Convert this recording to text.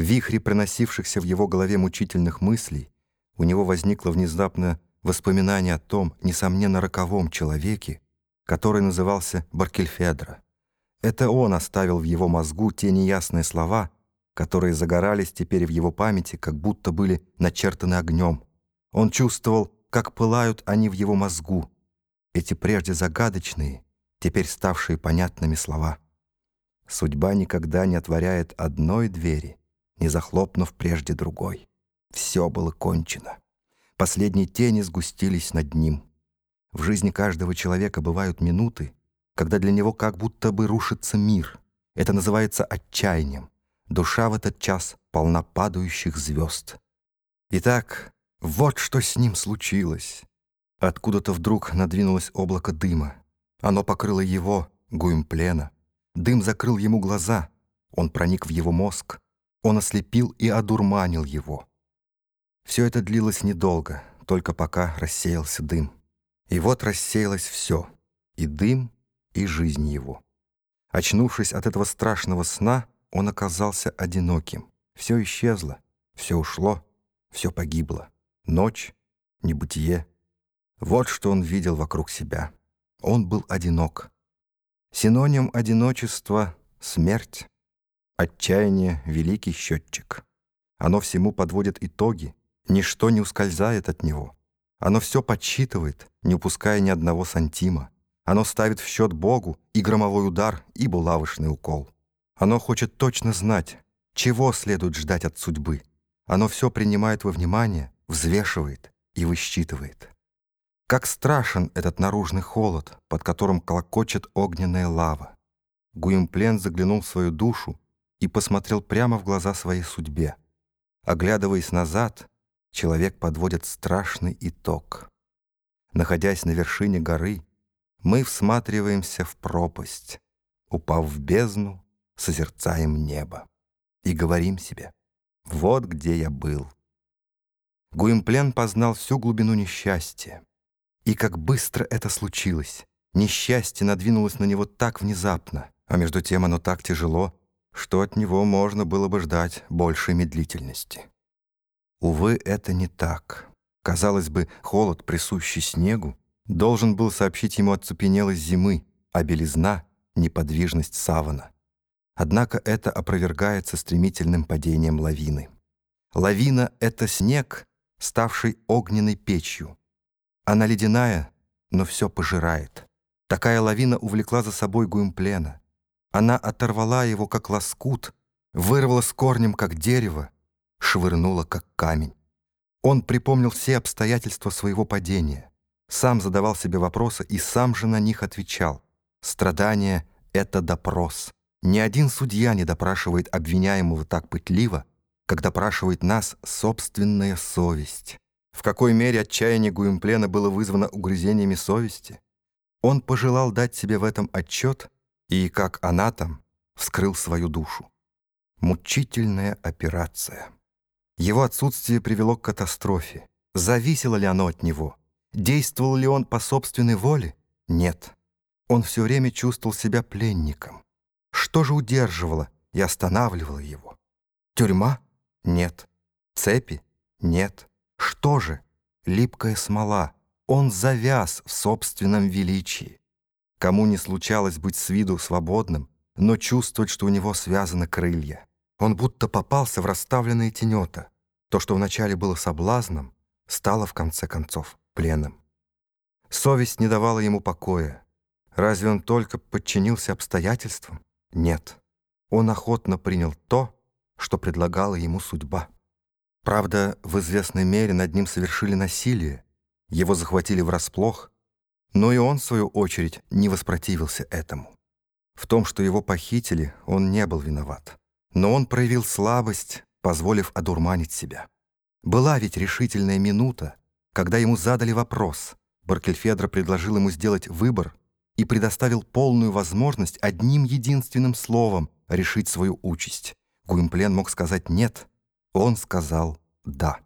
Вихре проносившихся в его голове мучительных мыслей у него возникло внезапно воспоминание о том, несомненно, роковом человеке, который назывался Баркельфедро. Это он оставил в его мозгу те неясные слова, которые загорались теперь в его памяти, как будто были начертаны огнем. Он чувствовал, как пылают они в его мозгу, эти прежде загадочные, теперь ставшие понятными слова. Судьба никогда не отворяет одной двери, не захлопнув прежде другой. Все было кончено. Последние тени сгустились над ним. В жизни каждого человека бывают минуты, когда для него как будто бы рушится мир. Это называется отчаянием. Душа в этот час полна падающих звезд. Итак, вот что с ним случилось. Откуда-то вдруг надвинулось облако дыма. Оно покрыло его, Гуимплена. Дым закрыл ему глаза. Он проник в его мозг. Он ослепил и одурманил его. Все это длилось недолго, только пока рассеялся дым. И вот рассеялось все — и дым, и жизнь его. Очнувшись от этого страшного сна, он оказался одиноким. Все исчезло, все ушло, все погибло. Ночь, небытие. Вот что он видел вокруг себя. Он был одинок. Синоним одиночества — смерть. Отчаяние — великий счетчик. Оно всему подводит итоги, ничто не ускользает от него. Оно все подсчитывает, не упуская ни одного сантима. Оно ставит в счет Богу и громовой удар, и булавочный укол. Оно хочет точно знать, чего следует ждать от судьбы. Оно все принимает во внимание, взвешивает и высчитывает. Как страшен этот наружный холод, под которым колокочет огненная лава. Гуимплен заглянул в свою душу и посмотрел прямо в глаза своей судьбе. Оглядываясь назад, человек подводит страшный итог. Находясь на вершине горы, мы всматриваемся в пропасть, упав в бездну, созерцаем небо и говорим себе «Вот где я был». Гуимплен познал всю глубину несчастья. И как быстро это случилось. Несчастье надвинулось на него так внезапно, а между тем оно так тяжело, что от него можно было бы ждать большей медлительности. Увы, это не так. Казалось бы, холод, присущий снегу, должен был сообщить ему оцепенелость зимы, а белизна — неподвижность савана. Однако это опровергается стремительным падением лавины. Лавина — это снег, ставший огненной печью. Она ледяная, но все пожирает. Такая лавина увлекла за собой Гуимплена. Она оторвала его, как лоскут, вырвала с корнем, как дерево, швырнула, как камень. Он припомнил все обстоятельства своего падения, сам задавал себе вопросы и сам же на них отвечал. Страдание — это допрос. Ни один судья не допрашивает обвиняемого так пытливо, как допрашивает нас собственная совесть. В какой мере отчаяние Гуимплена было вызвано угрызениями совести? Он пожелал дать себе в этом отчет и, как анатом, вскрыл свою душу. Мучительная операция. Его отсутствие привело к катастрофе. Зависело ли оно от него? Действовал ли он по собственной воле? Нет. Он все время чувствовал себя пленником. Что же удерживало и останавливало его? Тюрьма? Нет. Цепи? Нет. Что же? Липкая смола. Он завяз в собственном величии. Кому не случалось быть с виду свободным, но чувствовать, что у него связаны крылья. Он будто попался в расставленные тенета. То, что вначале было соблазном, стало в конце концов пленом. Совесть не давала ему покоя. Разве он только подчинился обстоятельствам? Нет. Он охотно принял то, что предлагала ему судьба. Правда, в известной мере над ним совершили насилие, его захватили врасплох, но и он, в свою очередь, не воспротивился этому. В том, что его похитили, он не был виноват. Но он проявил слабость, позволив одурманить себя. Была ведь решительная минута, когда ему задали вопрос. Баркельфедро предложил ему сделать выбор и предоставил полную возможность одним единственным словом решить свою участь. Гуимплен мог сказать «нет», он сказал «да».